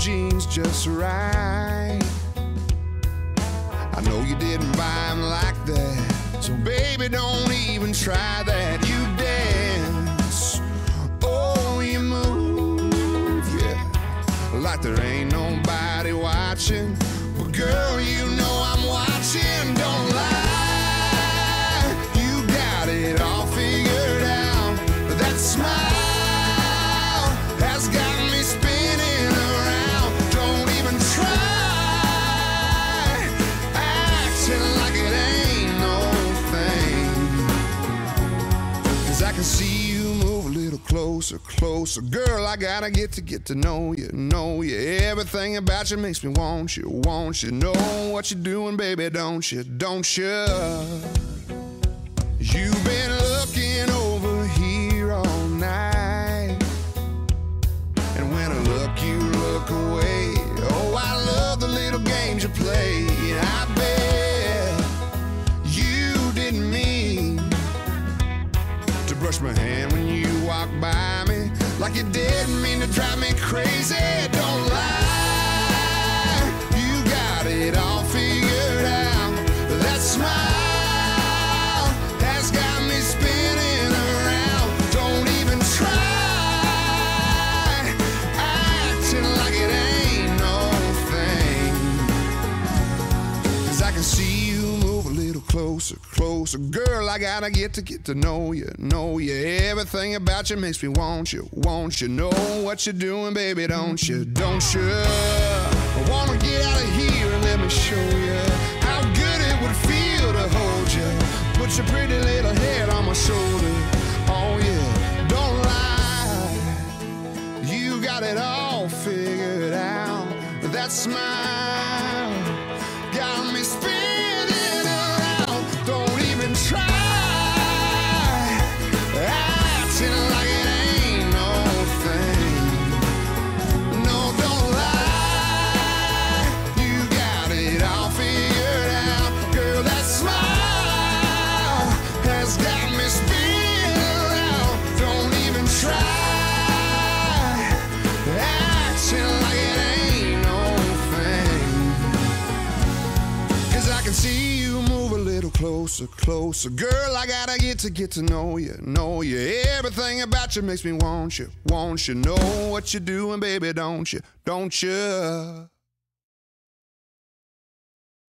jeans just right. I know you didn't buy them like that, so baby, don't even try that. You dance, oh, you move, yeah, like there ain't nobody watching. But girl, you know I'm watching. I can see you move a little closer, closer. Girl, I gotta get to get to know you, know you. Everything about you makes me want you, want you. Know what you're doing, baby, don't you, don't you? You've been Like you didn't mean to drive me crazy. Don't lie, you got it all move a little closer, closer. Girl, I gotta get to get to know you, know you. Everything about you makes me want you, want you. Know what you're doing, baby, don't you, don't you? I wanna get out of here and let me show you how good it would feel to hold you. Put your pretty little head on my shoulder. Oh yeah, don't lie. You got it all figured out. That smile closer, closer. Girl, I gotta get to get to know you, know you. Everything about you makes me want you, want you. Know what you're doing, baby, don't you, don't you?